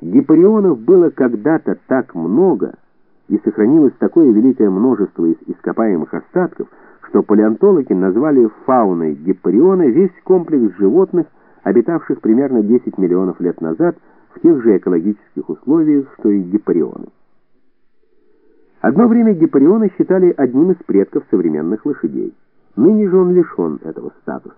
Гипарионов было когда-то так много, и сохранилось такое великое множество из ископаемых остатков, что палеонтологи назвали фауной гипариона весь комплекс животных, обитавших примерно 10 миллионов лет назад в тех же экологических условиях, что и гипарионы. Одно время гипариона считали одним из предков современных лошадей. Ныне же он лишен этого статуса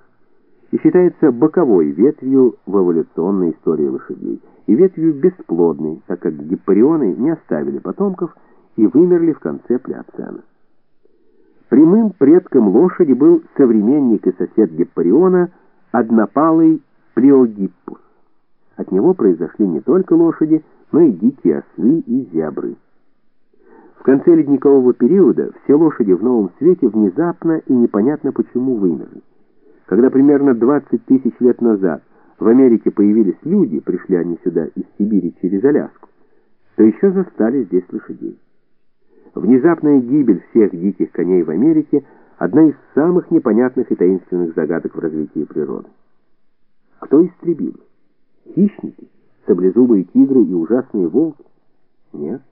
и считается боковой ветвью в эволюционной истории лошадей, и ветвью бесплодной, так как гипарионы не оставили потомков и вымерли в конце плеоцена. Прямым предком лошади был современник и сосед гипариона однопалый плеогиппус. От него произошли не только лошади, но и дикие ослы и зебры. В конце ледникового периода все лошади в Новом Свете внезапно и непонятно почему вымерли. Когда примерно 20 тысяч лет назад в Америке появились люди, пришли они сюда из Сибири через Аляску, то еще застали здесь лошадей. Внезапная гибель всех диких коней в Америке – одна из самых непонятных и таинственных загадок в развитии природы. Кто истребил? Хищники, саблезубые тигры и ужасные волки? Нет,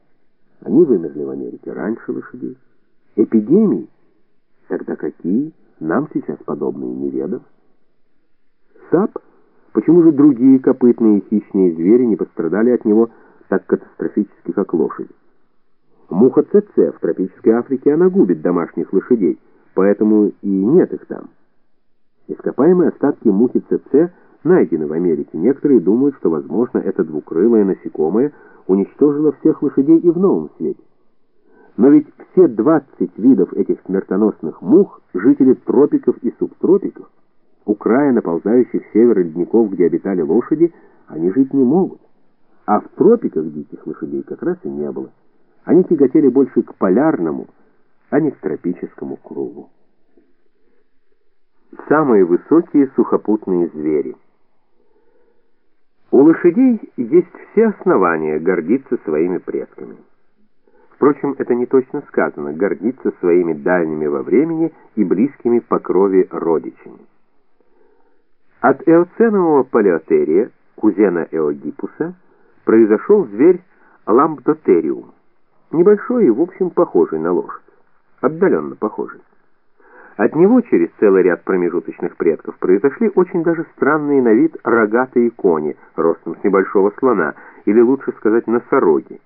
они вымерли в Америке раньше лошадей. Эпидемии? Тогда какие? Нам сейчас подобные неведомы. Сап? Почему же другие копытные хищные звери не пострадали от него так катастрофически, как лошади? Муха ЦЦ в тропической Африке она губит домашних лошадей, поэтому и нет их там. Ископаемые остатки мухи ЦЦ найдены в Америке. Некоторые думают, что, возможно, это двукрылое насекомое уничтожило всех лошадей и в Новом Свете. Но ведь все 20 видов этих смертоносных мух – жители тропиков и субтропиков. У края наползающих севера ледников, где обитали лошади, они жить не могут. А в тропиках диких лошадей как раз и не было. Они тяготели больше к полярному, а не к тропическому кругу. Самые высокие сухопутные звери. У лошадей есть все основания гордиться своими предками. Впрочем, это не точно сказано, гордиться своими дальними во времени и близкими по крови родичами. От эоценового палеотерия, кузена эогипуса, произошел зверь ламбдотериум, небольшой и, в общем, похожий на лошадь, отдаленно похожий. От него через целый ряд промежуточных предков произошли очень даже странные на вид рогатые кони, ростом с небольшого слона, или лучше сказать носороги.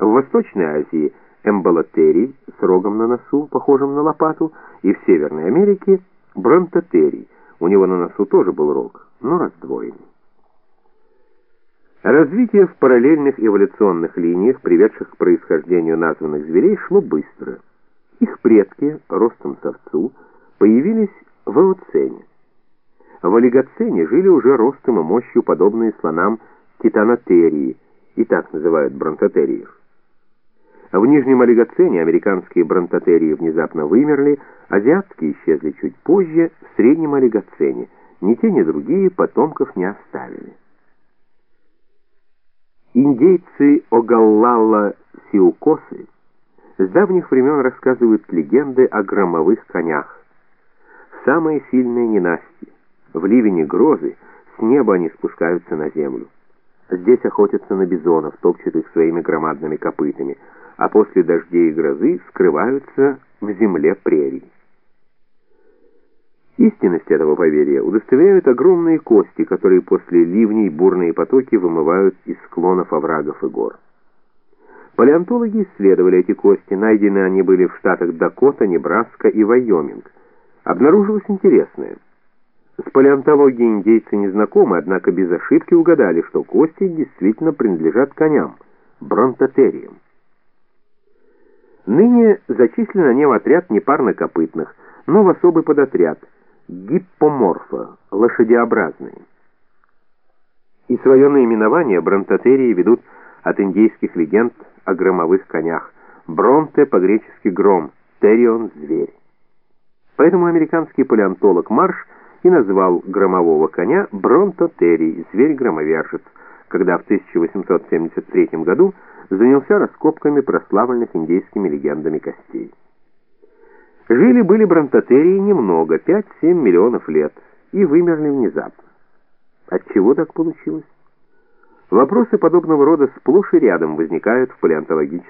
В Восточной Азии эмболотерий с рогом на носу, похожим на лопату, и в Северной Америке бронтотерий. У него на носу тоже был рог, но раздвоенный. Развитие в параллельных эволюционных линиях, приведших к происхождению названных зверей, шло быстро. Их предки, ростом с овцу, появились в Эоцене. В Олигоцене жили уже ростом и мощью подобные слонам титанотерии, и так называют бронтотериев. В Нижнем Олигоцене американские бронтотерии внезапно вымерли, азиатские исчезли чуть позже, в Среднем Олигоцене. Ни те, ни другие потомков не оставили. Индейцы Огаллала Сиукосы с давних времен рассказывают легенды о громовых конях. Самые сильные ненасти. В ливени грозы с неба они спускаются на землю. Здесь охотятся на бизонов, топчут их своими громадными копытами – а после дождей и грозы скрываются в земле прерий. Истинность этого поверья удостоверяют огромные кости, которые после ливней бурные потоки вымывают из склонов оврагов и гор. Палеонтологи исследовали эти кости, найдены они были в штатах Дакота, Небраска и Вайоминг. Обнаружилось интересное. С палеонтологией индейцы не знакомы, однако без ошибки угадали, что кости действительно принадлежат коням, бронтотериям. Ныне зачислен они в отряд непарнокопытных, но в особый подотряд – гиппоморфа, лошадеобразные. И свое наименование бронтотерии ведут от индейских легенд о громовых конях. Бронте по-гречески гром, терион – зверь. Поэтому американский палеонтолог Марш и назвал громового коня бронтотерий, зверь-громовержец, когда в 1873 году занялся раскопками прославленных индейскими легендами костей. Жили-были бронтотерии немного, 5-7 миллионов лет, и вымерли внезапно. От чего так получилось? Вопросы подобного рода сплошь и рядом возникают в палеонтологической